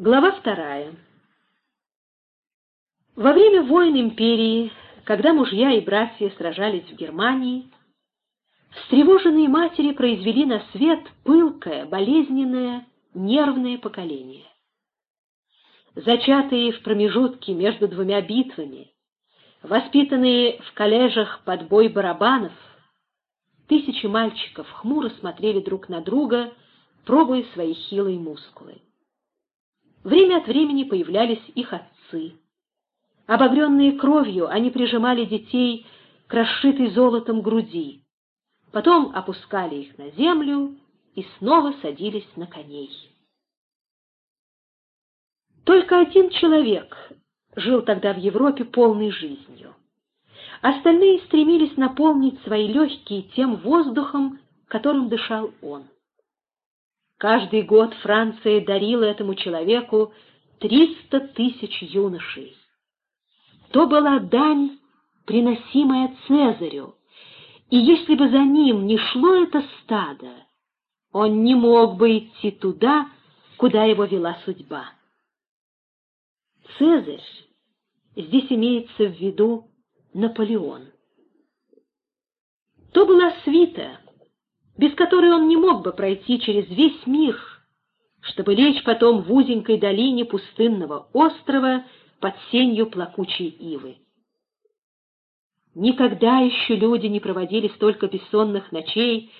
Глава вторая. Во время войн империи, когда мужья и братья сражались в Германии, встревоженные матери произвели на свет пылкое, болезненное, нервное поколение. Зачатые в промежутке между двумя битвами, воспитанные в коллежах под бой барабанов, тысячи мальчиков хмуро смотрели друг на друга, пробуя свои хилые мускулы. Время от времени появлялись их отцы. Обогренные кровью, они прижимали детей к расшитой золотом груди, потом опускали их на землю и снова садились на коней. Только один человек жил тогда в Европе полной жизнью. Остальные стремились наполнить свои легкие тем воздухом, которым дышал он. Каждый год Франция дарила этому человеку 300 тысяч юношей. То была дань, приносимая Цезарю, и если бы за ним не шло это стадо, он не мог бы идти туда, куда его вела судьба. Цезарь, здесь имеется в виду Наполеон. То была свита, без которой он не мог бы пройти через весь мир, чтобы лечь потом в узенькой долине пустынного острова под сенью плакучей ивы. Никогда еще люди не проводили столько бессонных ночей,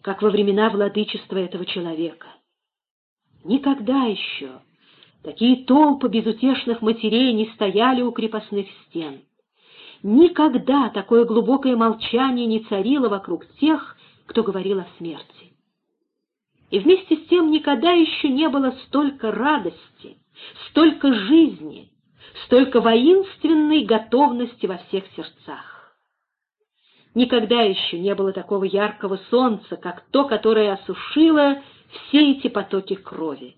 как во времена владычества этого человека. Никогда еще такие толпы безутешных матерей не стояли у крепостных стен. Никогда такое глубокое молчание не царило вокруг тех, кто говорил о смерти. И вместе с тем никогда еще не было столько радости, столько жизни, столько воинственной готовности во всех сердцах. Никогда еще не было такого яркого солнца, как то, которое осушило все эти потоки крови.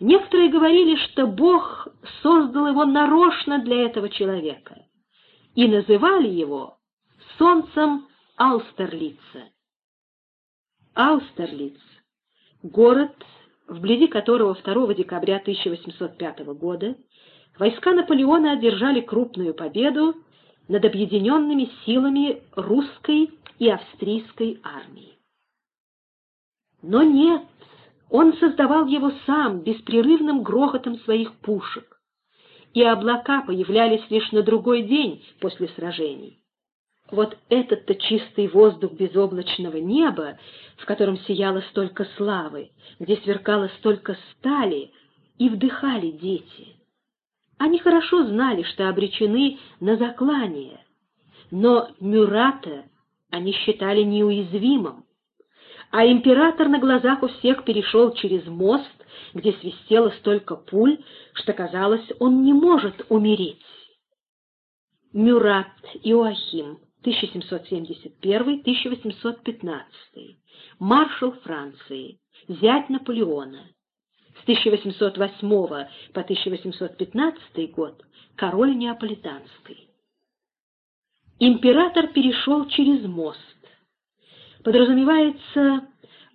Некоторые говорили, что Бог создал его нарочно для этого человека и называли его солнцем Аустерлица. Аустерлиц — город, вблизи которого 2 декабря 1805 года войска Наполеона одержали крупную победу над объединенными силами русской и австрийской армии. Но нет, он создавал его сам беспрерывным грохотом своих пушек, и облака появлялись лишь на другой день после сражений. Вот этот-то чистый воздух безоблачного неба, в котором сияло столько славы, где сверкало столько стали, и вдыхали дети. Они хорошо знали, что обречены на заклание, но Мюрата они считали неуязвимым, а император на глазах у всех перешел через мост, где свистело столько пуль, что, казалось, он не может умереть. Мюрат Иоахим 1771-1815, маршал Франции, зять Наполеона. С 1808 по 1815 год король Неаполитанский. Император перешел через мост. Подразумевается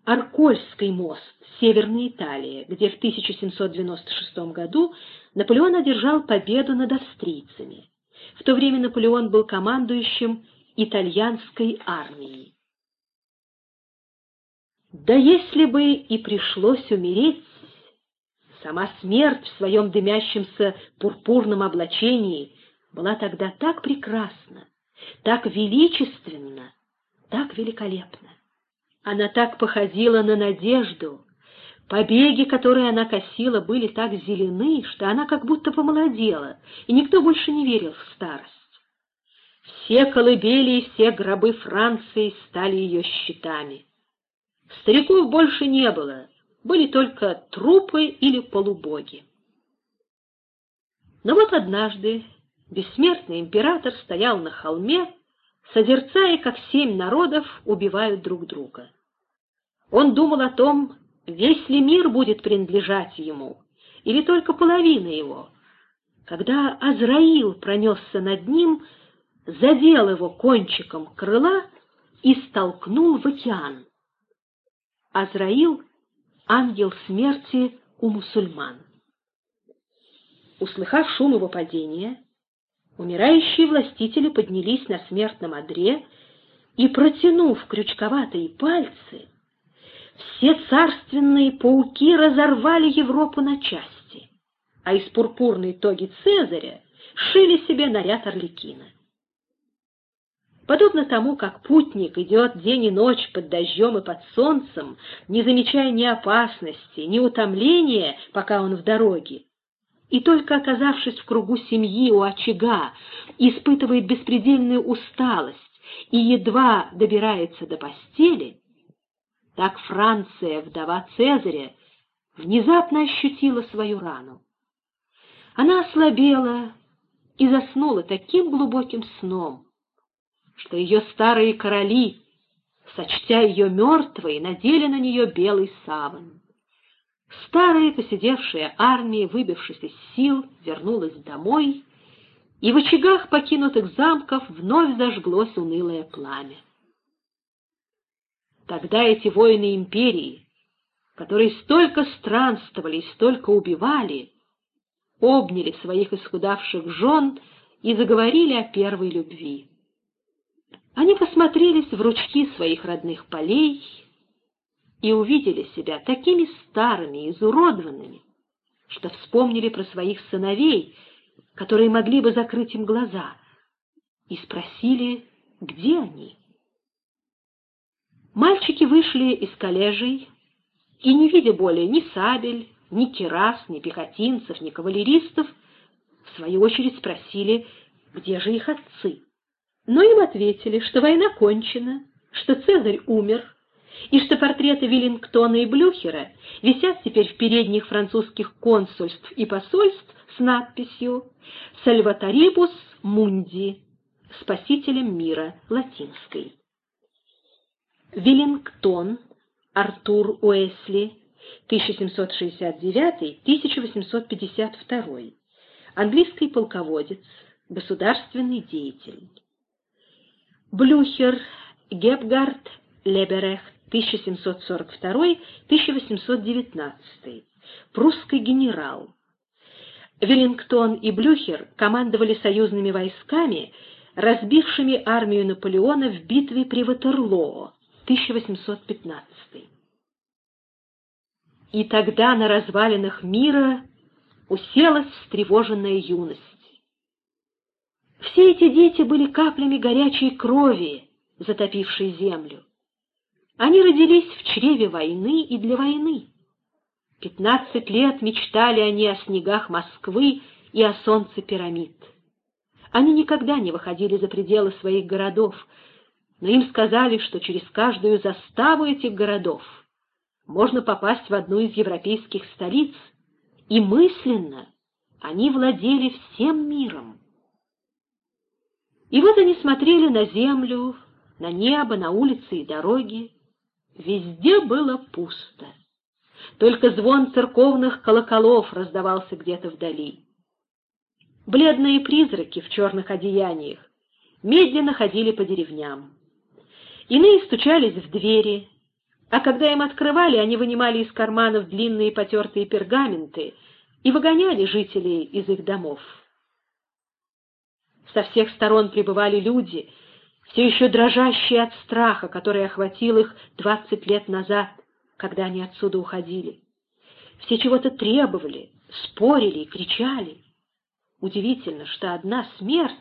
Аркольский мост, Северная Италия, где в 1796 году Наполеон одержал победу над австрийцами. В то время Наполеон был командующим итальянской армии. Да если бы и пришлось умереть, сама смерть в своем дымящемся пурпурном облачении была тогда так прекрасна, так величественна, так великолепна. Она так походила на надежду, побеги, которые она косила, были так зелены, что она как будто помолодела, и никто больше не верил в старость. Все колыбели и все гробы Франции стали ее щитами. Стариков больше не было, были только трупы или полубоги. Но вот однажды бессмертный император стоял на холме, созерцая, как семь народов убивают друг друга. Он думал о том, весь ли мир будет принадлежать ему, или только половина его, когда Азраил пронесся над ним, задел его кончиком крыла и столкнул в океан. Азраил, ангел смерти, у мусульман. Услыхав шум его падения, умирающие властители поднялись на смертном одре и, протянув крючковатые пальцы, все царственные пауки разорвали Европу на части, а из пурпурной тоги Цезаря шили себе наряд Орликина. Подобно тому, как путник идет день и ночь под дождем и под солнцем, не замечая ни опасности, ни утомления, пока он в дороге, и только оказавшись в кругу семьи у очага, испытывает беспредельную усталость и едва добирается до постели, так Франция, вдова Цезаря, внезапно ощутила свою рану. Она ослабела и заснула таким глубоким сном, что ее старые короли, сочтя ее мертвой, надели на нее белый саван. Старая посидевшая армия, выбившись из сил, вернулась домой, и в очагах покинутых замков вновь зажглось унылое пламя. Тогда эти воины империи, которые столько странствовали и столько убивали, обняли своих исхудавших жен и заговорили о первой любви. Они посмотрелись в ручки своих родных полей и увидели себя такими старыми и изуродованными, что вспомнили про своих сыновей, которые могли бы закрыть им глаза, и спросили, где они. Мальчики вышли из коллежей и, не видя более ни сабель, ни кирас, ни пехотинцев, ни кавалеристов, в свою очередь спросили, где же их отцы. Но им ответили, что война кончена, что Цезарь умер, и что портреты Веллингтона и Блюхера висят теперь в передних французских консульств и посольств с надписью «Сальватарибус Мунди» — «Спасителем мира» латинской. Веллингтон, Артур Уэсли, 1769-1852, английский полководец, государственный деятель. Блюхер, Гепгард, Леберехт, 1742-1819, прусский генерал. Веллингтон и Блюхер командовали союзными войсками, разбившими армию Наполеона в битве при Ватерлоо, 1815. И тогда на развалинах мира уселась встревоженная юность. Все эти дети были каплями горячей крови, затопившей землю. Они родились в чреве войны и для войны. Пятнадцать лет мечтали они о снегах Москвы и о солнце пирамид. Они никогда не выходили за пределы своих городов, но им сказали, что через каждую заставу этих городов можно попасть в одну из европейских столиц, и мысленно они владели всем миром. И вот они смотрели на землю, на небо, на улицы и дороги. Везде было пусто. Только звон церковных колоколов раздавался где-то вдали. Бледные призраки в черных одеяниях медленно ходили по деревням. Иные стучались в двери, а когда им открывали, они вынимали из карманов длинные потертые пергаменты и выгоняли жителей из их домов. Со всех сторон прибывали люди, все еще дрожащие от страха, который охватил их двадцать лет назад, когда они отсюда уходили. Все чего-то требовали, спорили и кричали. Удивительно, что одна смерть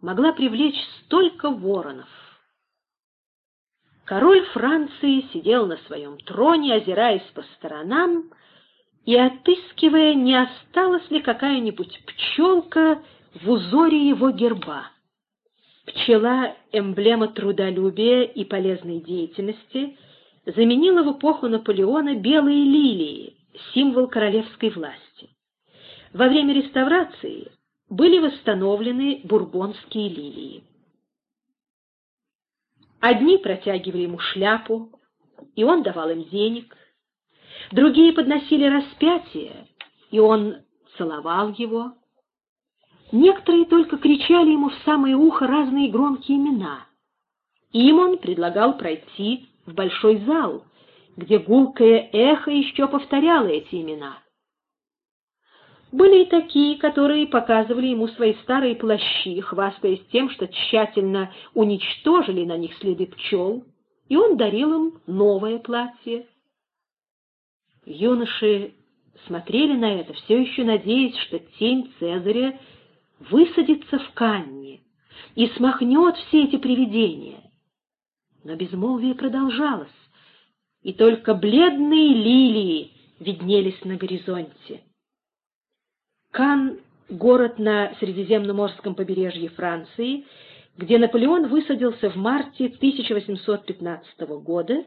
могла привлечь столько воронов. Король Франции сидел на своем троне, озираясь по сторонам и отыскивая, не осталась ли какая-нибудь пчелка в узоре его герба. Пчела — эмблема трудолюбия и полезной деятельности, заменила в эпоху Наполеона белые лилии, символ королевской власти. Во время реставрации были восстановлены бурбонские лилии. Одни протягивали ему шляпу, и он давал им денег. Другие подносили распятие, и он целовал его. Некоторые только кричали ему в самое ухо разные громкие имена. Им он предлагал пройти в большой зал, где гулкое эхо еще повторяло эти имена. Были и такие, которые показывали ему свои старые плащи, хвастаясь тем, что тщательно уничтожили на них следы пчел, и он дарил им новое платье. Юноши смотрели на это, все еще надеясь, что тень Цезаря высадится в Канне и смахнет все эти привидения. Но безмолвие продолжалось, и только бледные лилии виднелись на горизонте. Кан — город на Средиземноморском побережье Франции, где Наполеон высадился в марте 1815 года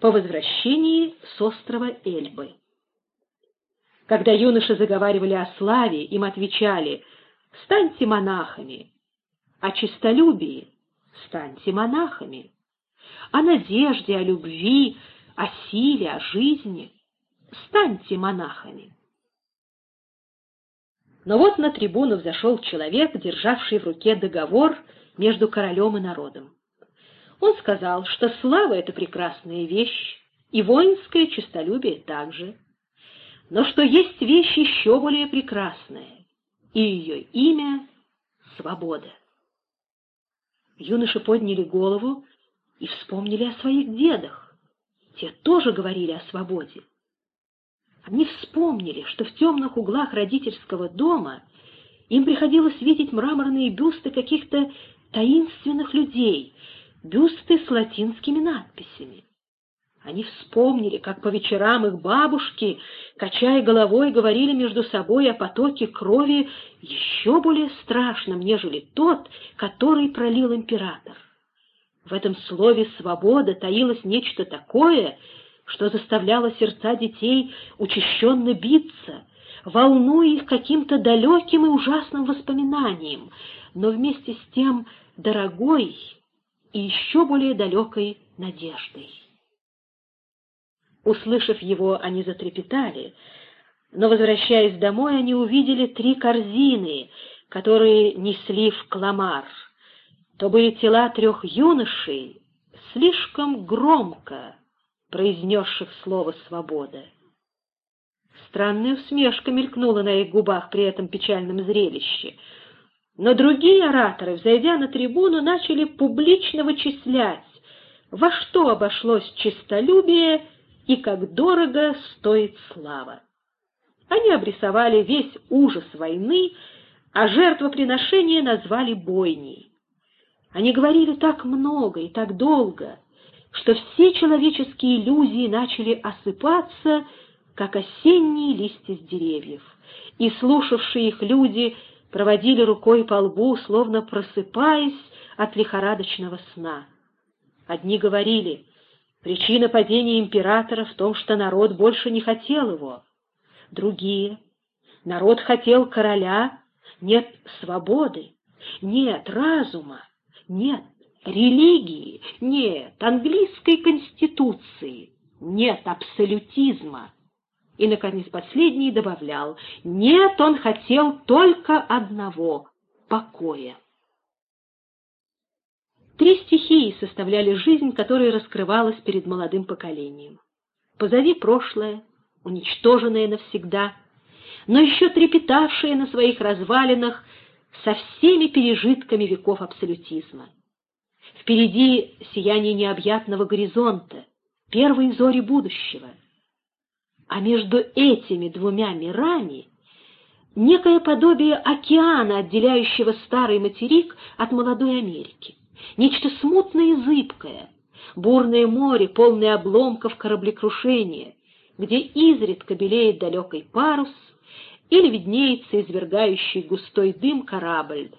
по возвращении с острова Эльбы. Когда юноши заговаривали о славе, им отвечали «Станьте монахами», о честолюбии «Станьте монахами», о надежде, о любви, о силе, о жизни «Станьте монахами». Но вот на трибуну взошел человек, державший в руке договор между королем и народом. Он сказал, что слава — это прекрасная вещь, и воинское честолюбие также, но что есть вещь еще более прекрасная, и ее имя — свобода. Юноши подняли голову и вспомнили о своих дедах. Те тоже говорили о свободе. Они вспомнили, что в темных углах родительского дома им приходилось видеть мраморные бюсты каких-то таинственных людей, бюсты с латинскими надписями. Они вспомнили, как по вечерам их бабушки, качая головой, говорили между собой о потоке крови еще более страшном, нежели тот, который пролил император. В этом слове «свобода» таилось нечто такое, что заставляло сердца детей учащенно биться, волнуя их каким-то далеким и ужасным воспоминанием, но вместе с тем дорогой и еще более далекой надеждой. Услышав его, они затрепетали, но, возвращаясь домой, они увидели три корзины, которые несли в Кламар. То были тела трех юношей, слишком громко произнесших слово «свобода». Странная усмешка мелькнула на их губах при этом печальном зрелище. Но другие ораторы, взойдя на трибуну, начали публично вычислять, во что обошлось честолюбие и как дорого стоит слава. Они обрисовали весь ужас войны, а жертвоприношение назвали бойней. Они говорили так много и так долго, что все человеческие иллюзии начали осыпаться, как осенние листья с деревьев, и слушавшие их люди проводили рукой по лбу, словно просыпаясь от лихорадочного сна. Одни говорили, причина падения императора в том, что народ больше не хотел его. Другие, народ хотел короля, нет свободы, нет разума, нет религии, нет английской конституции, нет абсолютизма. И, наконец, последний добавлял, нет, он хотел только одного — покоя. Три стихии составляли жизнь, которая раскрывалась перед молодым поколением. Позови прошлое, уничтоженное навсегда, но еще трепетавшее на своих развалинах со всеми пережитками веков абсолютизма. Впереди сияние необъятного горизонта, первые зори будущего. А между этими двумя мирами некое подобие океана, отделяющего старый материк от молодой Америки. Нечто смутное и зыбкое, бурное море, полное обломков кораблекрушения, где изредка белеет далекий парус или виднеется извергающий густой дым корабль,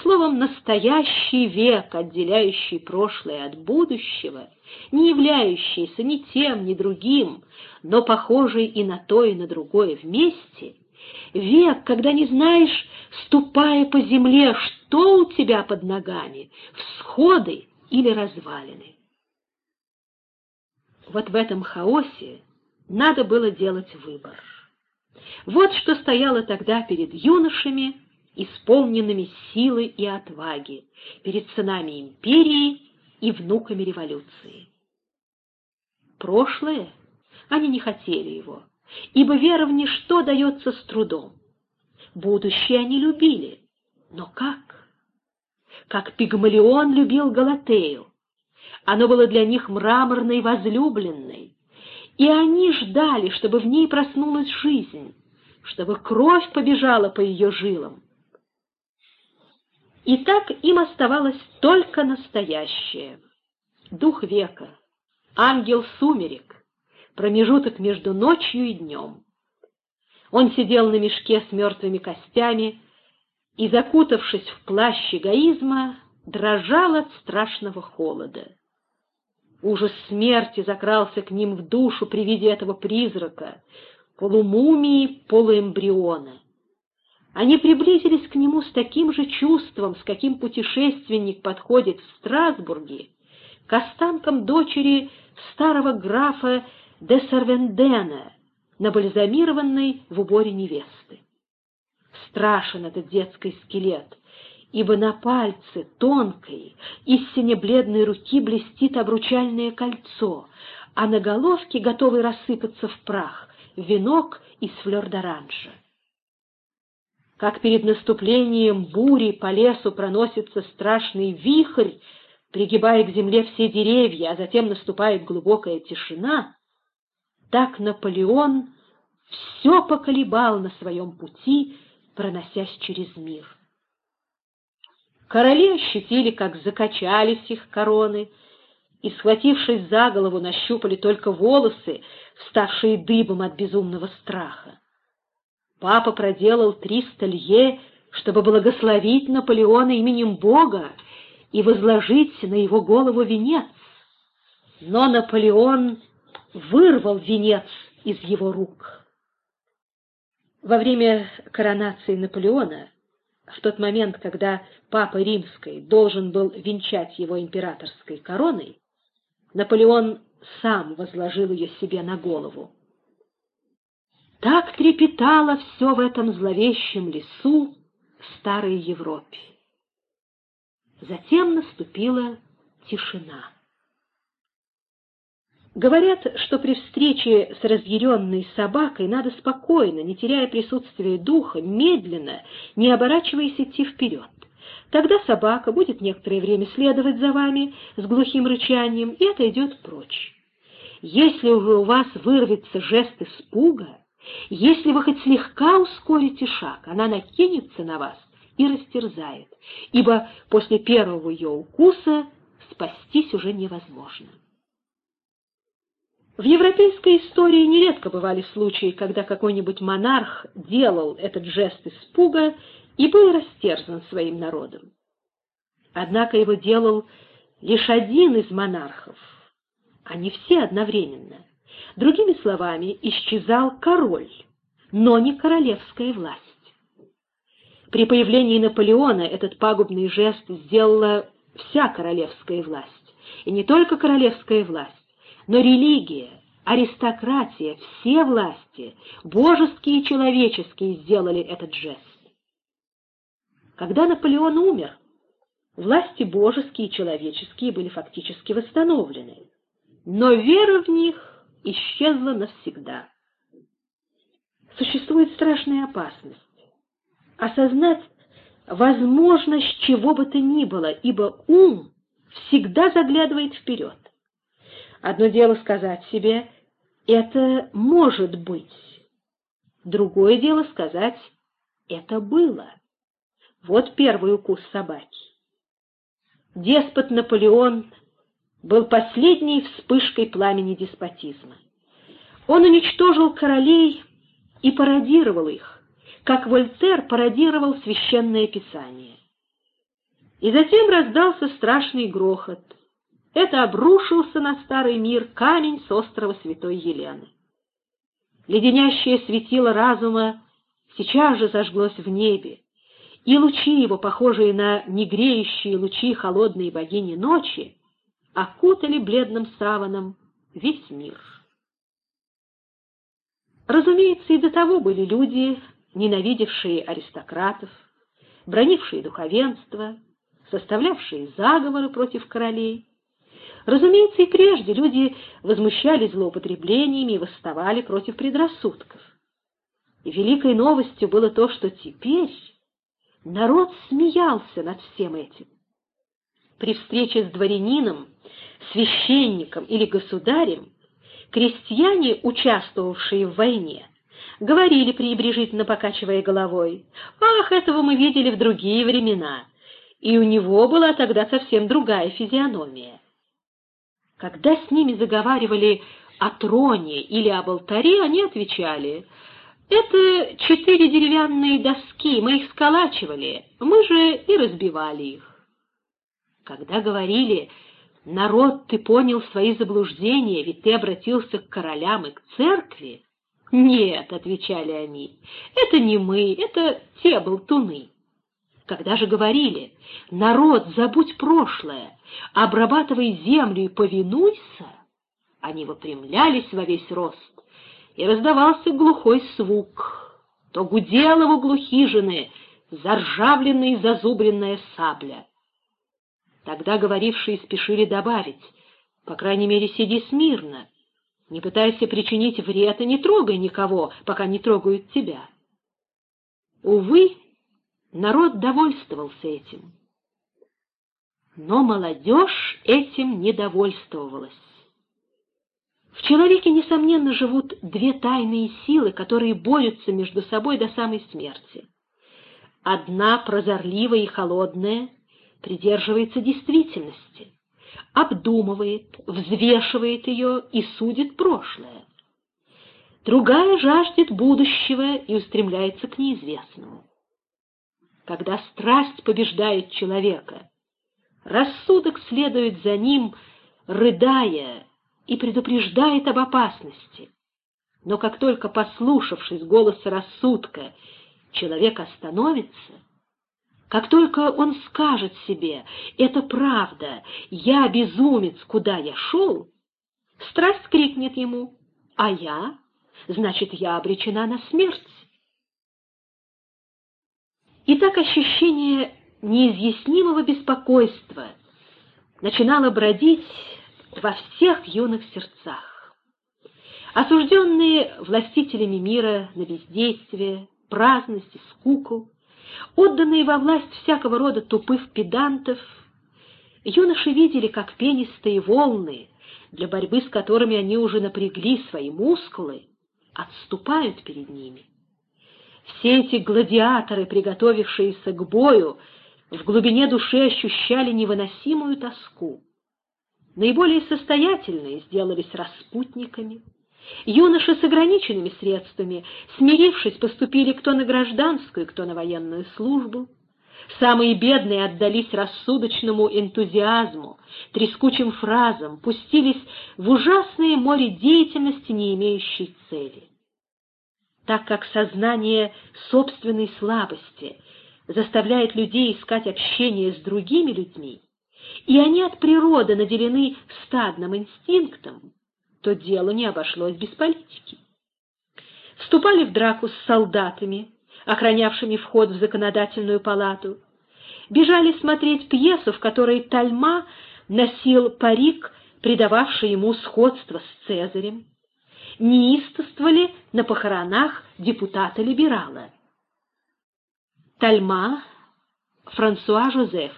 Словом, настоящий век, отделяющий прошлое от будущего, не являющийся ни тем, ни другим, но похожий и на то, и на другое вместе, век, когда не знаешь, ступая по земле, что у тебя под ногами, всходы или развалины. Вот в этом хаосе надо было делать выбор. Вот что стояло тогда перед юношами, исполненными силы и отваги, перед сынами империи и внуками революции. Прошлое они не хотели его, ибо вера в ничто дается с трудом. Будущее они любили, но как? Как Пигмалион любил Галатею. Оно было для них мраморной возлюбленной, и они ждали, чтобы в ней проснулась жизнь, чтобы кровь побежала по ее жилам. И так им оставалось только настоящее. Дух века, ангел сумерек, промежуток между ночью и днем. Он сидел на мешке с мертвыми костями и, закутавшись в плащ эгоизма, дрожал от страшного холода. Ужас смерти закрался к ним в душу при виде этого призрака, полумумии, полуэмбриона. Они приблизились к нему с таким же чувством, с каким путешественник подходит в Страсбурге к останкам дочери старого графа де Сарвендена, набальзамированной в уборе невесты. Страшен этот детский скелет, ибо на пальце тонкой, истинно бледной руки блестит обручальное кольцо, а на головке готовый рассыпаться в прах венок из флёр-д'оранжа. Как перед наступлением бури по лесу проносится страшный вихрь, пригибая к земле все деревья, а затем наступает глубокая тишина, так Наполеон все поколебал на своем пути, проносясь через мир. Короли ощутили, как закачались их короны, и, схватившись за голову, нащупали только волосы, вставшие дыбом от безумного страха. Папа проделал триста лье, чтобы благословить Наполеона именем Бога и возложить на его голову венец. Но Наполеон вырвал венец из его рук. Во время коронации Наполеона в тот момент, когда Папа Римский должен был венчать его императорской короной, Наполеон сам возложил ее себе на голову. Так трепетало все в этом зловещем лесу старой Европе. Затем наступила тишина. Говорят, что при встрече с разъяренной собакой надо спокойно, не теряя присутствия духа, медленно, не оборачиваясь идти вперед. Тогда собака будет некоторое время следовать за вами с глухим рычанием и отойдет прочь. Если уже у вас вырвется жест испуга, если вы хоть слегка ускорите шаг, она накинется на вас и растерзает, ибо после первого ее укуса спастись уже невозможно. В европейской истории нередко бывали случаи, когда какой-нибудь монарх делал этот жест испуга и был растерзан своим народом. Однако его делал лишь один из монархов, а не все одновременно. Другими словами, исчезал король, но не королевская власть. При появлении Наполеона этот пагубный жест сделала вся королевская власть, и не только королевская власть, но религия, аристократия, все власти, божеские и человеческие, сделали этот жест. Когда Наполеон умер, власти божеские и человеческие были фактически восстановлены, но вера в них исчезла навсегда. Существует страшная опасность осознать возможность чего бы то ни было, ибо ум всегда заглядывает вперед. Одно дело сказать себе «это может быть», другое дело сказать «это было». Вот первый укус собаки. Деспот Наполеон был последней вспышкой пламени деспотизма. Он уничтожил королей и пародировал их, как Вольтер пародировал священное писание. И затем раздался страшный грохот — это обрушился на старый мир камень с острова Святой Елены. Леденящее светило разума сейчас же зажглось в небе, и лучи его, похожие на негреющие лучи холодной богини ночи, окутали бледным саваном весь мир. Разумеется, и до того были люди, ненавидевшие аристократов, бронившие духовенство, составлявшие заговоры против королей, Разумеется, и прежде люди возмущались злоупотреблениями и восставали против предрассудков. И великой новостью было то, что теперь народ смеялся над всем этим. При встрече с дворянином, священником или государем крестьяне, участвовавшие в войне, говорили пренебрежительно, покачивая головой, «Ах, этого мы видели в другие времена!» И у него была тогда совсем другая физиономия. Когда с ними заговаривали о троне или об алтаре, они отвечали, «Это четыре деревянные доски, мы их сколачивали, мы же и разбивали их». Когда говорили, «Народ, ты понял свои заблуждения, ведь ты обратился к королям и к церкви», «Нет», — отвечали они, — «это не мы, это те болтуны». Когда же говорили, народ, забудь прошлое, обрабатывай землю и повинуйся, они выпрямлялись во весь рост, и раздавался глухой звук. То гудела в углу хижины заржавленная и зазубренная сабля. Тогда говорившие спешили добавить, по крайней мере, сиди смирно, не пытайся причинить вред и не трогай никого, пока не трогают тебя. Увы, народ довольствовался этим. Но молодежь этим не довольствовалась. В человеке, несомненно, живут две тайные силы, которые борются между собой до самой смерти. Одна, прозорливая и холодная, придерживается действительности, обдумывает, взвешивает ее и судит прошлое. Другая жаждет будущего и устремляется к неизвестному. Когда страсть побеждает человека, рассудок следует за ним, рыдая, и предупреждает об опасности. Но как только, послушавшись голоса рассудка, человек остановится, как только он скажет себе «это правда, я безумец, куда я шел», страсть крикнет ему «а я? Значит, я обречена на смерть». И так ощущение неизъяснимого беспокойства начинало бродить во всех юных сердцах. Осужденные властителями мира на бездействие, праздность и скуку, отданные во власть всякого рода тупых педантов, юноши видели, как пенистые волны, для борьбы с которыми они уже напрягли свои мускулы, отступают перед ними. Все эти гладиаторы, приготовившиеся к бою, в глубине души ощущали невыносимую тоску. Наиболее состоятельные сделались распутниками. Юноши с ограниченными средствами, смирившись, поступили кто на гражданскую, кто на военную службу. Самые бедные отдались рассудочному энтузиазму, трескучим фразам, пустились в ужасное море деятельности, не имеющей цели. Так как сознание собственной слабости заставляет людей искать общение с другими людьми, и они от природы наделены стадным инстинктом, то дело не обошлось без политики. Вступали в драку с солдатами, охранявшими вход в законодательную палату, бежали смотреть пьесу, в которой Тальма носил парик, придававший ему сходство с Цезарем, неистовствовали на похоронах депутата-либерала. Тальма Франсуа Жозеф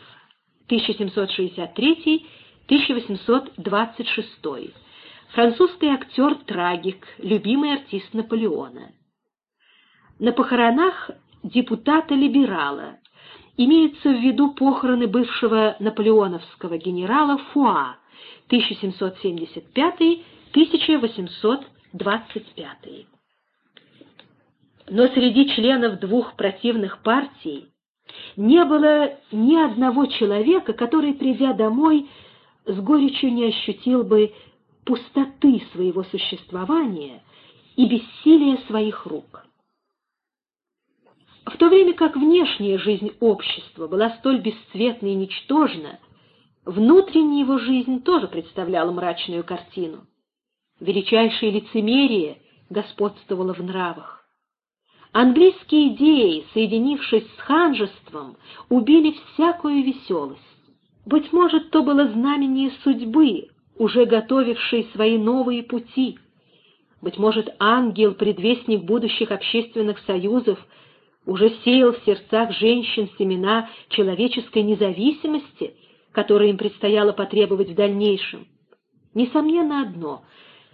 1763-1826. Французский актер-трагик, любимый артист Наполеона. На похоронах депутата-либерала имеются в виду похороны бывшего наполеоновского генерала Фуа 1775-1825. Но среди членов двух противных партий не было ни одного человека, который, придя домой, с горечью не ощутил бы пустоты своего существования и бессилия своих рук. В то время как внешняя жизнь общества была столь бесцветна и ничтожна, внутренняя его жизнь тоже представляла мрачную картину. Величайшее лицемерие господствовало в нравах. Английские идеи, соединившись с ханжеством, убили всякую веселость. Быть может, то было знамение судьбы, уже готовивший свои новые пути. Быть может, ангел, предвестник будущих общественных союзов, уже сеял в сердцах женщин семена человеческой независимости, которые им предстояло потребовать в дальнейшем. Несомненно одно,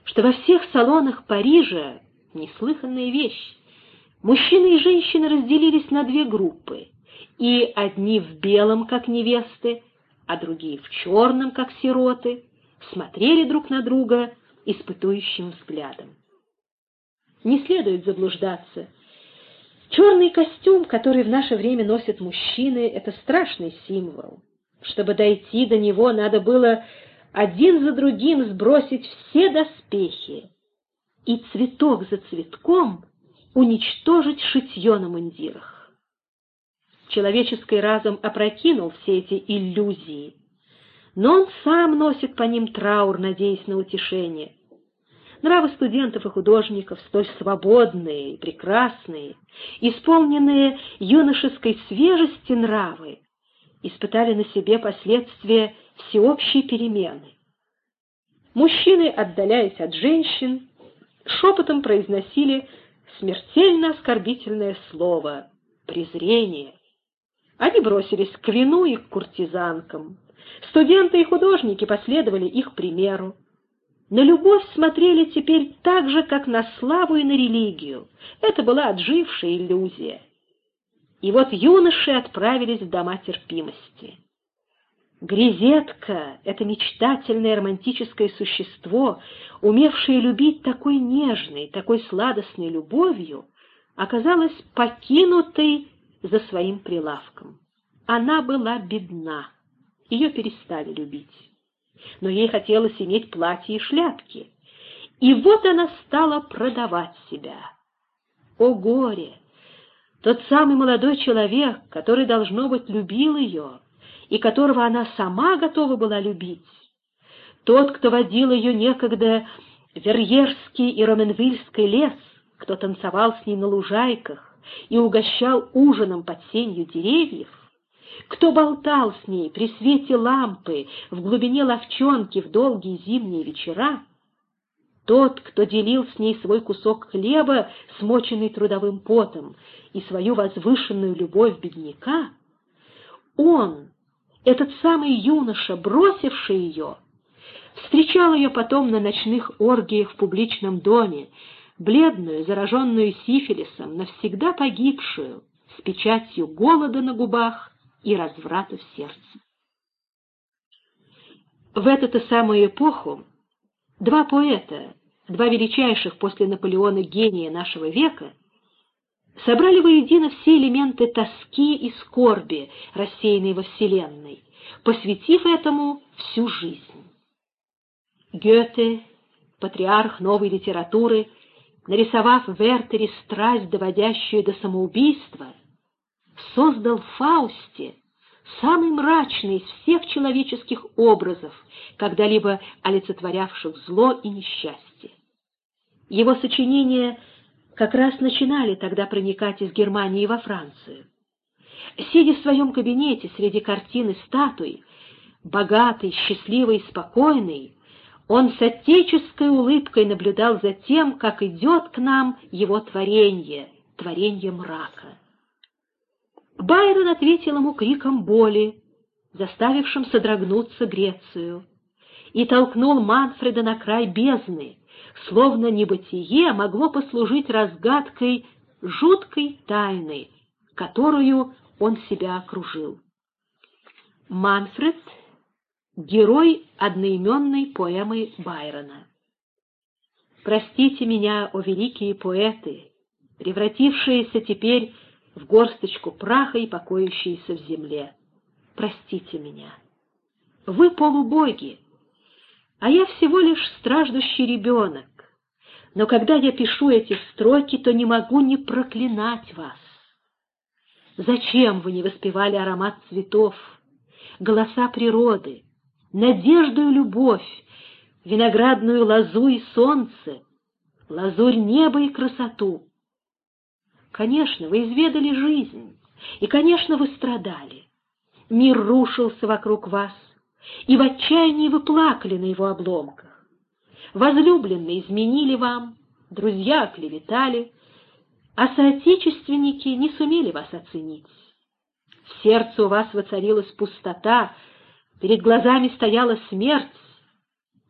что во всех салонах Парижа неслыханная вещь. Мужчины и женщины разделились на две группы, и одни в белом, как невесты, а другие в черном, как сироты, смотрели друг на друга испытующим взглядом. Не следует заблуждаться. Черный костюм, который в наше время носят мужчины, — это страшный символ. Чтобы дойти до него, надо было один за другим сбросить все доспехи и цветок за цветком уничтожить шитье на мундирах. Человеческий разум опрокинул все эти иллюзии, но он сам носит по ним траур, надеясь на утешение. Нравы студентов и художников, столь свободные и прекрасные, исполненные юношеской свежести нравы, испытали на себе последствия всеобщей перемены. Мужчины, отдаляясь от женщин, шепотом произносили смертельно оскорбительное слово «презрение». Они бросились к вину и к куртизанкам. Студенты и художники последовали их примеру. На любовь смотрели теперь так же, как на славу и на религию. Это была отжившая иллюзия. И вот юноши отправились в дома терпимости. Грезетка — это мечтательное романтическое существо, умевшее любить такой нежной, такой сладостной любовью, оказалась покинутой за своим прилавком. Она была бедна, ее перестали любить. Но ей хотелось иметь платье и шляпки. И вот она стала продавать себя. О горе! Тот самый молодой человек, который, должно быть, любил ее, и которого она сама готова была любить. Тот, кто водил ее некогда в Верьерский и Роменвильский лес, кто танцевал с ней на лужайках и угощал ужином под сенью деревьев, кто болтал с ней при свете лампы в глубине ловчонки в долгие зимние вечера, тот, кто делил с ней свой кусок хлеба, смоченный трудовым потом, и свою возвышенную любовь бедняка, он, этот самый юноша, бросивший ее, встречал ее потом на ночных оргиях в публичном доме, бледную, зараженную сифилисом, навсегда погибшую, с печатью голода на губах и разврата в сердце. В эту-то самую эпоху два поэта, два величайших после Наполеона гения нашего века, собрали воедино все элементы тоски и скорби, рассеянные во Вселенной, посвятив этому всю жизнь. Гёте, патриарх новой литературы, нарисовав в Вертере страсть, доводящую до самоубийства, создал в Фаусте самый мрачный из всех человеческих образов, когда-либо олицетворявших зло и несчастье. Его сочинения как раз начинали тогда проникать из Германии во Францию. Сидя в своем кабинете среди картин и статуй, богатый, счастливый и спокойный, он с отеческой улыбкой наблюдал за тем, как идет к нам его творение, творение мрака. Байрон ответил ему криком боли, заставившим содрогнуться Грецию, и толкнул Манфреда на край бездны, словно небытие могло послужить разгадкой жуткой тайны, которую он себя окружил. Манфред — герой одноименной поэмы Байрона. Простите меня, о великие поэты, превратившиеся теперь в горсточку праха и покоящиеся в земле. Простите меня. Вы полубоги, а я всего лишь страждущий ребенок. Но когда я пишу эти строки, то не могу не проклинать вас. Зачем вы не воспевали аромат цветов, голоса природы, надежду и любовь, виноградную лозу и солнце, лазурь неба и красоту? Конечно, вы изведали жизнь, и, конечно, вы страдали. Мир рушился вокруг вас, и в отчаянии вы плакали на его обломках. Возлюбленные изменили вам, друзья оклеветали, а соотечественники не сумели вас оценить. В сердце у вас воцарилась пустота, перед глазами стояла смерть,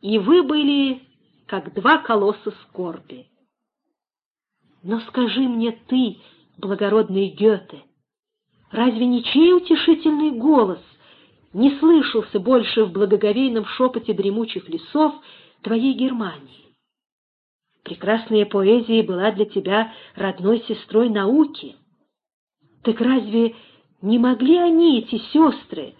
и вы были как два колосса скорби. Но скажи мне ты, благородный Гёте, разве ничей утешительный голос не слышался больше в благоговейном шепоте дремучих лесов твоей Германии? Прекрасная поэзия была для тебя родной сестрой науки. Так разве не могли они, эти сестры,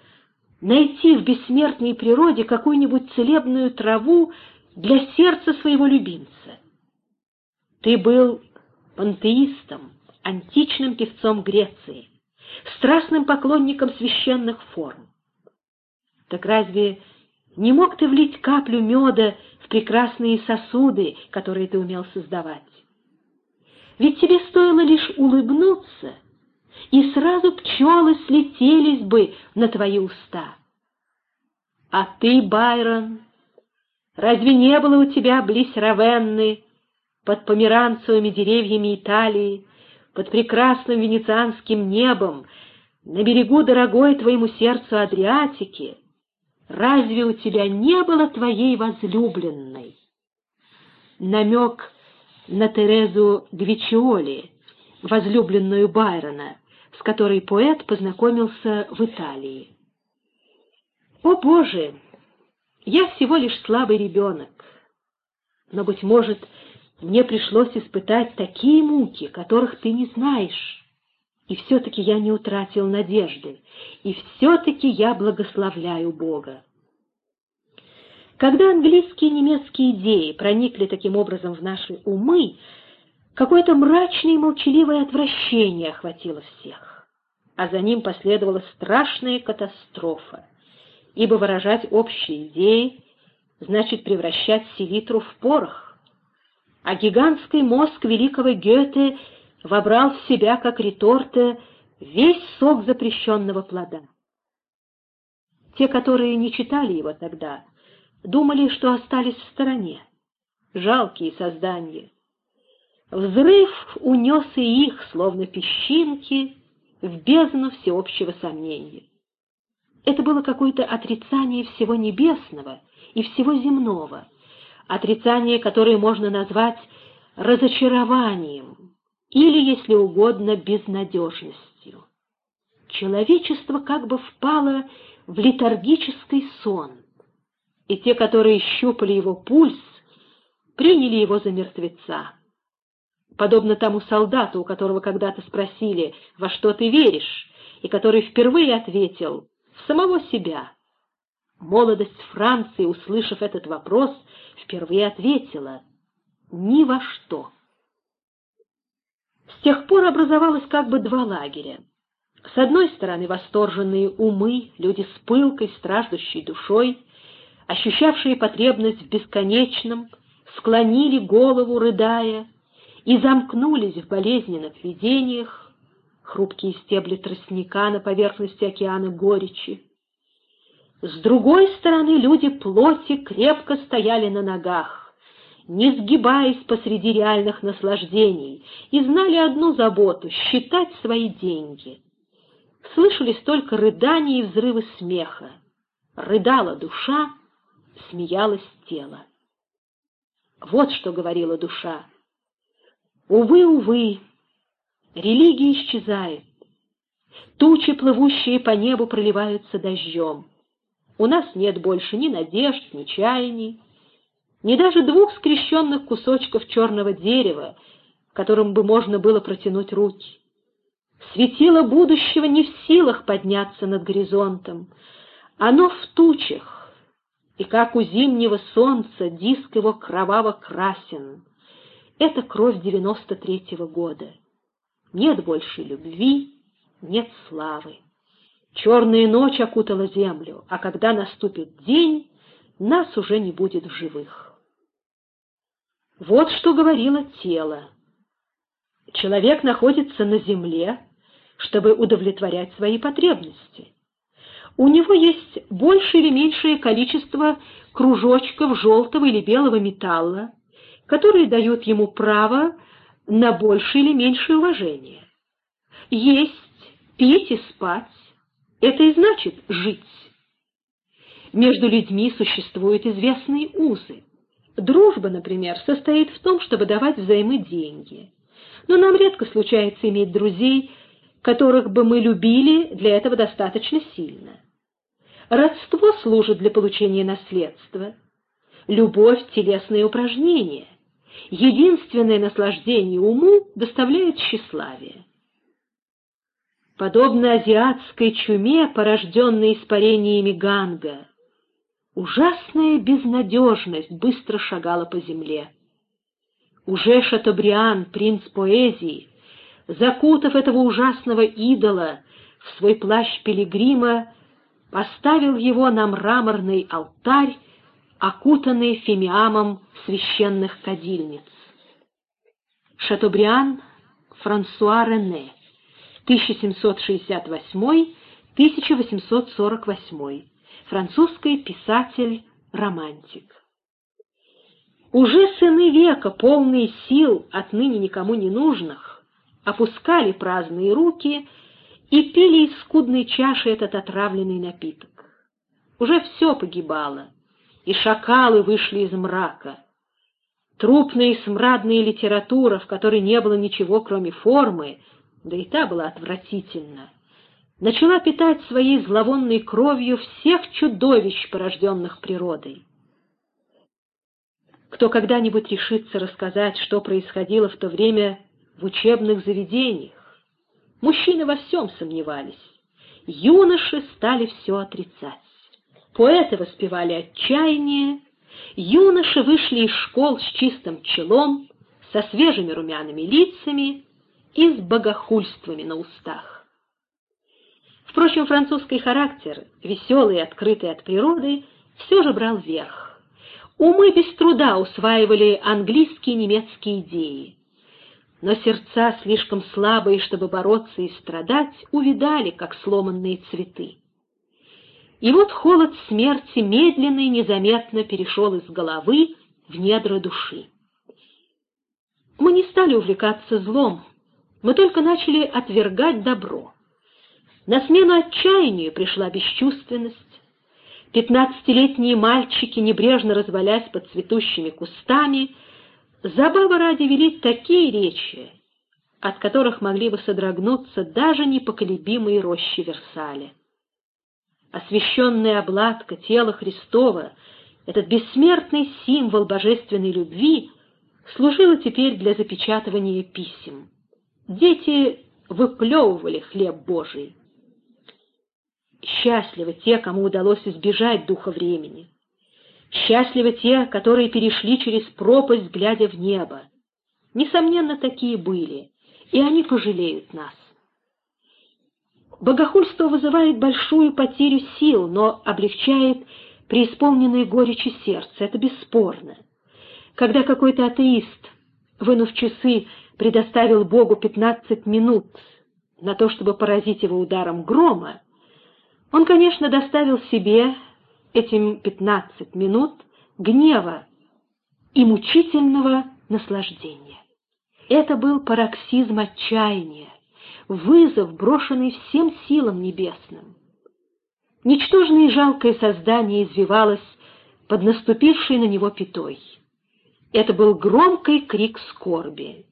найти в бессмертной природе какую-нибудь целебную траву для сердца своего любимца? Ты был пантеистом, античным певцом Греции, страстным поклонником священных форм. Так разве не мог ты влить каплю меда в прекрасные сосуды, которые ты умел создавать? Ведь тебе стоило лишь улыбнуться, и сразу пчелы слетелись бы на твои уста. А ты, Байрон, разве не было у тебя близ Равенны, под померанцевыми деревьями Италии, под прекрасным венецианским небом, на берегу дорогой твоему сердцу Адриатики, разве у тебя не было твоей возлюбленной? Намек на Терезу Гвичиоли, возлюбленную Байрона, с которой поэт познакомился в Италии. О, Боже! Я всего лишь слабый ребенок, но, быть может, мне пришлось испытать такие муки, которых ты не знаешь. И все-таки я не утратил надежды, и все-таки я благословляю Бога. Когда английские и немецкие идеи проникли таким образом в наши умы, какое-то мрачное и молчаливое отвращение охватило всех, а за ним последовала страшная катастрофа, ибо выражать общие идеи значит превращать селитру в порох. А гигантский мозг великого Гёте вобрал в себя, как реторта, весь сок запрещенного плода. Те, которые не читали его тогда, думали, что остались в стороне. Жалкие создания. Взрыв унес и их, словно песчинки, в бездну всеобщего сомнения. Это было какое-то отрицание всего небесного и всего земного — отрицание, которое можно назвать разочарованием или, если угодно, безнадежностью. Человечество как бы впало в летаргический сон, и те, которые щупали его пульс, приняли его за мертвеца. Подобно тому солдату, у которого когда-то спросили, во что ты веришь, и который впервые ответил «в самого себя». Молодость Франции, услышав этот вопрос, впервые ответила «ни во что». С тех пор образовалось как бы два лагеря. С одной стороны восторженные умы, люди с пылкой, страждущей душой, ощущавшие потребность в бесконечном, склонили голову, рыдая, и замкнулись в болезненных видениях, хрупкие стебли тростника на поверхности океана горечи. С другой стороны, люди плоти крепко стояли на ногах, не сгибаясь посреди реальных наслаждений, и знали одну заботу — считать свои деньги. Слышались только рыдания и взрывы смеха. Рыдала душа, смеялось тело. Вот что говорила душа. Увы, увы, религия исчезает. Тучи, плывущие по небу, проливаются дождем. У нас нет больше ни надежд, ни чаяний, ни даже двух скрещенных кусочков черного дерева, которым бы можно было протянуть руки. Светило будущего не в силах подняться над горизонтом, оно в тучах, и как у зимнего солнца диск его кроваво-красен. Это кровь девяносто третьего года. Нет больше любви, нет славы. Черная ночь окутала землю, а когда наступит день, нас уже не будет в живых. Вот что говорило тело. Человек находится на земле, чтобы удовлетворять свои потребности. у него есть большее или меньшее количество кружочков желтого или белого металла, которые дают ему право на большее или меньшее уважение. Есть, пить и спать — это и значит жить. Между людьми существуют известные узы. Дружба, например, состоит в том, чтобы давать взаймы деньги. Но нам редко случается иметь друзей, которых бы мы любили для этого достаточно сильно. Родство служит для получения наследства. Любовь — телесное упражнение. Единственное наслаждение уму доставляет тщеславие. Подобно азиатской чуме, порожденной испарениями Ганга, ужасная безнадежность быстро шагала по земле. Уже Шатобриан, принц поэзии, закутав этого ужасного идола в свой плащ пилигрима, поставил его на мраморный алтарь, окутанный фимиамом священных кадильниц. Шатобриан Франсуа Рене, 1768-1848, французский писатель-романтик. Уже сыны века, полные сил, отныне никому не нужных, опускали праздные руки и пили из скудной чаши этот отравленный напиток. Уже все погибало, и шакалы вышли из мрака. Трупная и смрадная литература, в которой не было ничего, кроме формы, да и та была отвратительна, начала питать своей зловонной кровью всех чудовищ, порожденных природой. Кто когда-нибудь решится рассказать, что происходило в то время в учебных заведениях? Мужчины во всем сомневались. Юноши стали все отрицать. Поэты воспевали отчаяние, юноши вышли из школ с чистым челом, со свежими румяными лицами и с богохульствами на устах. Впрочем, французский характер, веселый и открытый от природы, все же брал верх. Умы без труда усваивали английские и немецкие идеи. Но сердца, слишком слабые, чтобы бороться и страдать, увидали, как сломанные цветы. И вот холод смерти медленно и незаметно перешел из головы в недра души. Мы не стали увлекаться злом, мы только начали отвергать добро. На смену отчаянию пришла бесчувственность, Пятнадцатилетние мальчики, небрежно развалясь под цветущими кустами, забавы ради вели такие речи, от которых могли бы содрогнуться даже непоколебимые рощи Версаля. Освященная обладка тела Христова, этот бессмертный символ божественной любви, служила теперь для запечатывания писем. Дети выплевывали хлеб Божий. Счастливы те, кому удалось избежать духа времени. Счастливы те, которые перешли через пропасть, глядя в небо. Несомненно, такие были, и они пожалеют нас. Богохульство вызывает большую потерю сил, но облегчает преисполненное горечи сердце, это бесспорно. Когда какой-то атеист, вынув часы, предоставил Богу пятнадцать минут на то, чтобы поразить его ударом грома, он, конечно, доставил себе этим пятнадцать минут гнева и мучительного наслаждения. Это был пароксизм отчаяния, вызов, брошенный всем силам небесным. Ничтожное и жалкое создание извивалось под наступившей на него пятой. Это был громкий крик скорби.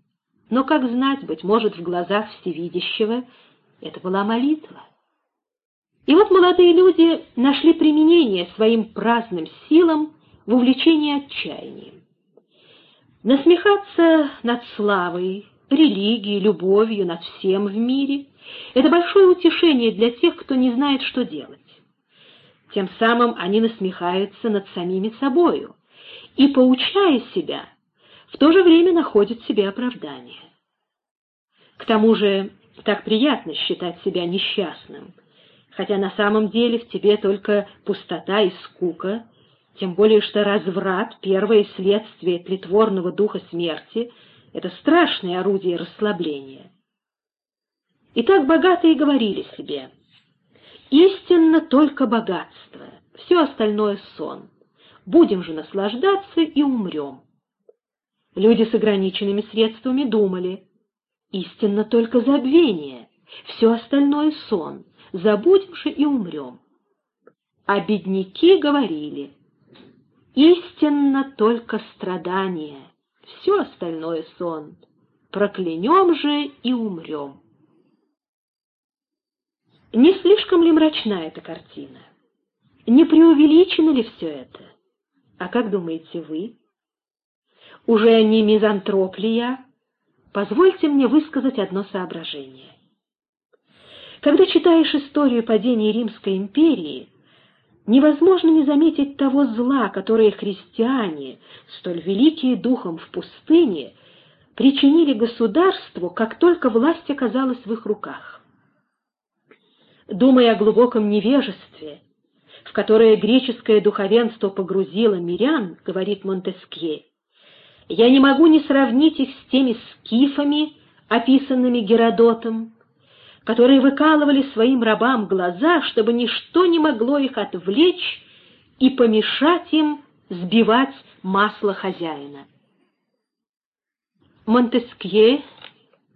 Но, как знать, быть может, в глазах всевидящего это была молитва. И вот молодые люди нашли применение своим праздным силам в увлечении отчаянием. Насмехаться над славой, религией, любовью, над всем в мире — это большое утешение для тех, кто не знает, что делать. Тем самым они насмехаются над самими собою и, поучая себя, в то же время находят себе оправдание. К тому же так приятно считать себя несчастным — хотя на самом деле в тебе только пустота и скука, тем более что разврат, первое следствие тлетворного духа смерти, это страшное орудие расслабления. И так богатые говорили себе, Истинно только богатство, все остальное — сон. Будем же наслаждаться и умрем. Люди с ограниченными средствами думали, истинно только забвение, все остальное — сон, забудем же и умрем. А бедняки говорили, истинно только страдание, все остальное — сон, проклянем же и умрем. Не слишком ли мрачна эта картина? Не преувеличено ли все это? А как думаете вы? Уже не мизантроп ли я? Позвольте мне высказать одно соображение. Когда читаешь историю падения Римской империи, невозможно не заметить того зла, которое христиане, столь великие духом в пустыне, причинили государству, как только власть оказалась в их руках. Думая о глубоком невежестве, в которое греческое духовенство погрузило мирян, говорит Монтескье, я не могу не сравнить их с теми скифами, описанными Геродотом, которые выкалывали своим рабам глаза, чтобы ничто не могло их отвлечь и помешать им сбивать масло хозяина. Монтескье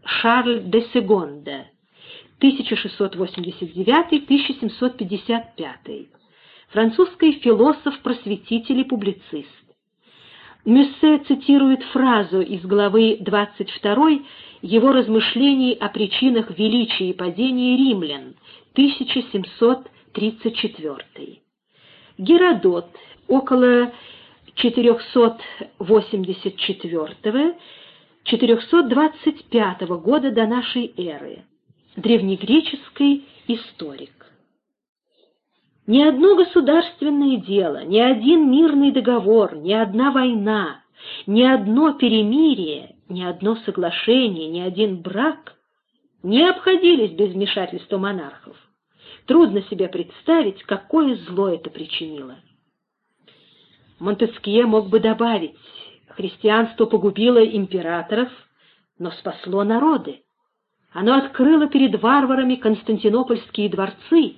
Шарль де Сегонда 1689-1755, французский философ-просветитель и публицист. Мюссе цитирует фразу из главы 22 его размышлений о причинах величия и падения римлян, 1734. Геродот около 484-425 года до нашей эры древнегреческий историк. Ни одно государственное дело, ни один мирный договор, ни одна война, ни одно перемирие, ни одно соглашение, ни один брак не обходились без вмешательства монархов. Трудно себе представить, какое зло это причинило. Монтескье мог бы добавить, христианство погубило императоров, но спасло народы. Оно открыло перед варварами константинопольские дворцы,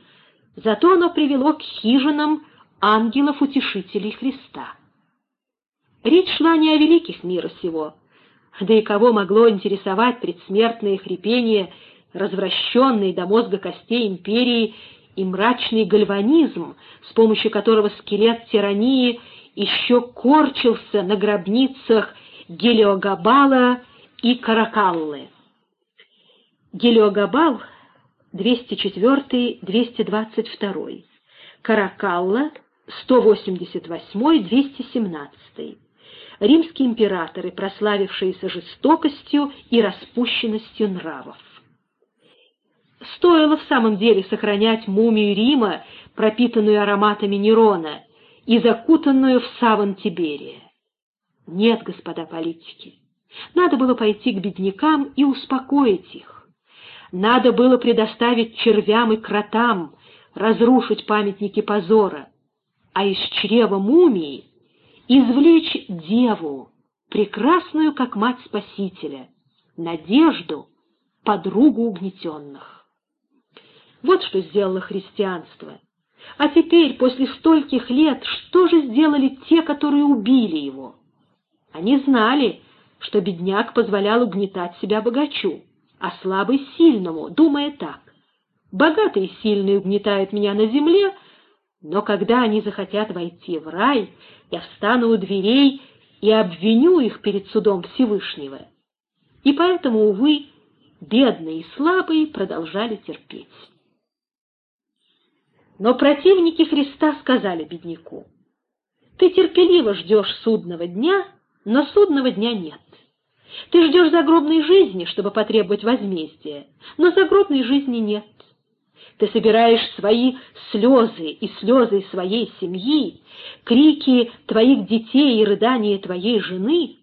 зато оно привело к хижинам ангелов-утешителей Христа. Речь шла не о великих мира сего, да и кого могло интересовать предсмертное хрипение, развращенной до мозга костей империи и мрачный гальванизм, с помощью которого скелет тирании еще корчился на гробницах Гелиогабала и Каракаллы. Гелиогабал 204-222, Каракалла 188-217. Римские императоры, прославившиеся жестокостью и распущенностью нравов. Стоило в самом деле сохранять мумию Рима, пропитанную ароматами Нерона, и закутанную в саван Тиберия. Нет, господа политики, надо было пойти к беднякам и успокоить их надо было предоставить червям и кротам разрушить памятники позора, а из чрева мумии извлечь деву, прекрасную, как мать Спасителя, надежду, подругу угнетенных. Вот что сделало христианство. А теперь, после стольких лет, что же сделали те, которые убили его? Они знали, что бедняк позволял угнетать себя богачу а слабый — сильному, думая так. Богатый и сильный угнетают меня на земле, но когда они захотят войти в рай, я встану у дверей и обвиню их перед судом Всевышнего. И поэтому, увы, бедные и слабые продолжали терпеть. Но противники Христа сказали бедняку, «Ты терпеливо ждешь судного дня, но судного дня нет. Ты ждешь загробной жизни, чтобы потребовать возмездия, но загробной жизни нет. Ты собираешь свои слезы и слезы своей семьи, крики твоих детей и рыдания твоей жены,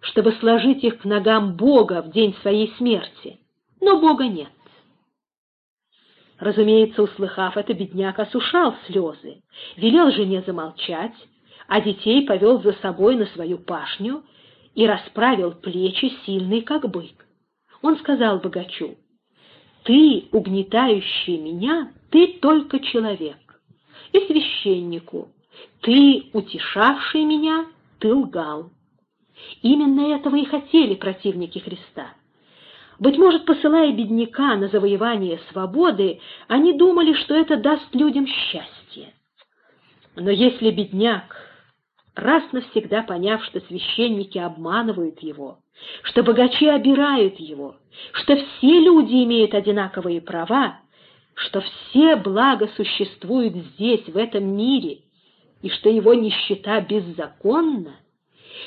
чтобы сложить их к ногам Бога в день своей смерти, но Бога нет. Разумеется, услыхав это, бедняк осушал слезы, велел жене замолчать, а детей повел за собой на свою пашню и расправил плечи, сильный как бык. Он сказал богачу, «Ты, угнетающий меня, ты только человек. И священнику, ты, утешавший меня, ты лгал. Именно этого и хотели противники Христа. Быть может, посылая бедняка на завоевание свободы, они думали, что это даст людям счастье. Но если бедняк, раз навсегда поняв, что священники обманывают его, что богачи обирают его, что все люди имеют одинаковые права, что все блага существуют здесь, в этом мире, и что его нищета беззаконна,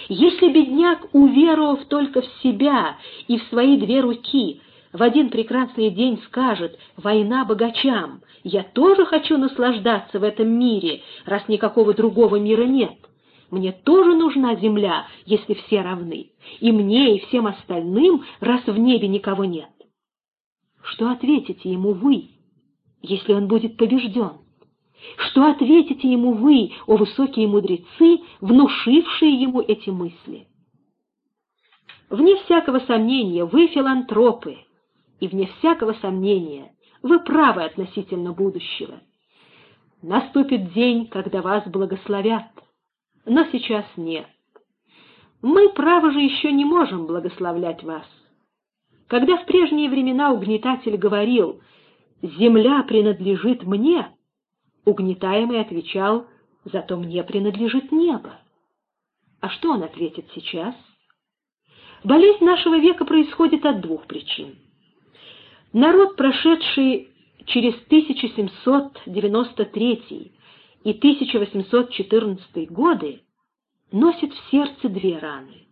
если бедняк, уверовав только в себя и в свои две руки, в один прекрасный день скажет «Война богачам! Я тоже хочу наслаждаться в этом мире, раз никакого другого мира нет. Мне тоже нужна земля, если все равны, и мне, и всем остальным, раз в небе никого нет». Что ответите ему вы, если он будет побежден? Что ответите ему вы, о высокие мудрецы, внушившие ему эти мысли? Вне всякого сомнения, вы филантропы, и вне всякого сомнения, вы правы относительно будущего. Наступит день, когда вас благословят, но сейчас нет. Мы, право же, еще не можем благословлять вас. Когда в прежние времена угнетатель говорил «Земля принадлежит мне», Угнетаемый отвечал, «Зато мне принадлежит небо». А что он ответит сейчас? Болезнь нашего века происходит от двух причин. Народ, прошедший через 1793 и 1814 годы, носит в сердце две раны.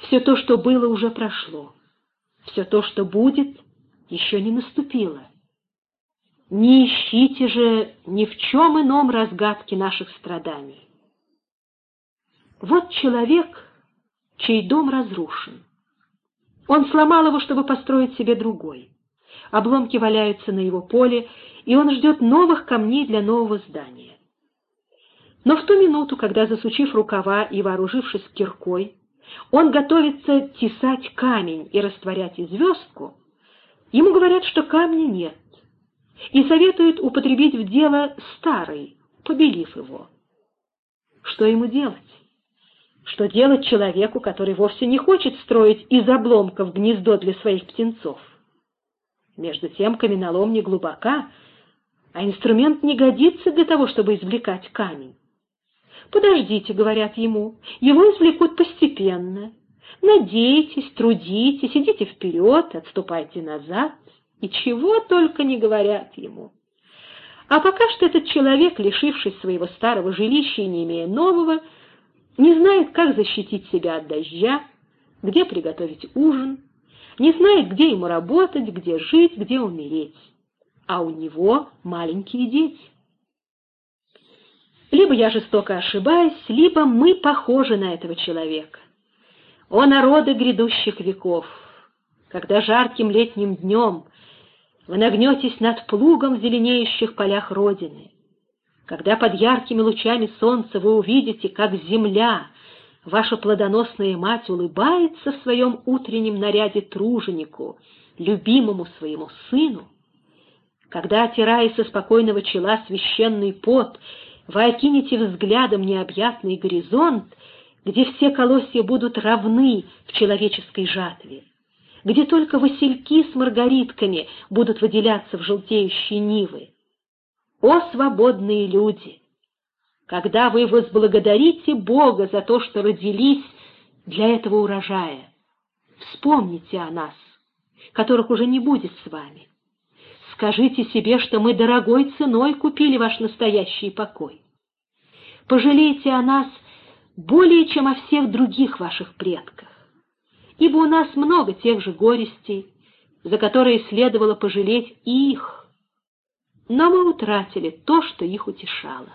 Все то, что было, уже прошло. Все то, что будет, еще не наступило. Не ищите же ни в чем ином разгадки наших страданий. Вот человек, чей дом разрушен. Он сломал его, чтобы построить себе другой. Обломки валяются на его поле, и он ждет новых камней для нового здания. Но в ту минуту, когда, засучив рукава и вооружившись киркой, он готовится тесать камень и растворять и звездку, ему говорят, что камня нет и советует употребить в дело старый, побелив его. Что ему делать? Что делать человеку, который вовсе не хочет строить из обломков гнездо для своих птенцов? Между тем каменолом не глубока, а инструмент не годится для того, чтобы извлекать камень. «Подождите», — говорят ему, — «его извлекут постепенно. Надейтесь, трудитесь, идите вперед, отступайте назад» и чего только не говорят ему. А пока что этот человек, лишившись своего старого жилища и не имея нового, не знает, как защитить себя от дождя, где приготовить ужин, не знает, где ему работать, где жить, где умереть. А у него маленькие дети. Либо я жестоко ошибаюсь, либо мы похожи на этого человека. О народы грядущих веков! Когда жарким летним днем вы нагнетесь над плугом в зеленеющих полях Родины. Когда под яркими лучами солнца вы увидите, как земля, ваша плодоносная мать, улыбается в своем утреннем наряде труженику, любимому своему сыну, когда, отирая со спокойного чела священный пот, вы окинете взглядом необъятный горизонт, где все колосья будут равны в человеческой жатве, где только васильки с маргаритками будут выделяться в желтеющие нивы. О, свободные люди! Когда вы возблагодарите Бога за то, что родились для этого урожая, вспомните о нас, которых уже не будет с вами. Скажите себе, что мы дорогой ценой купили ваш настоящий покой. Пожалейте о нас более, чем о всех других ваших предках ибо у нас много тех же горестей, за которые следовало пожалеть их. Но мы утратили то, что их утешало.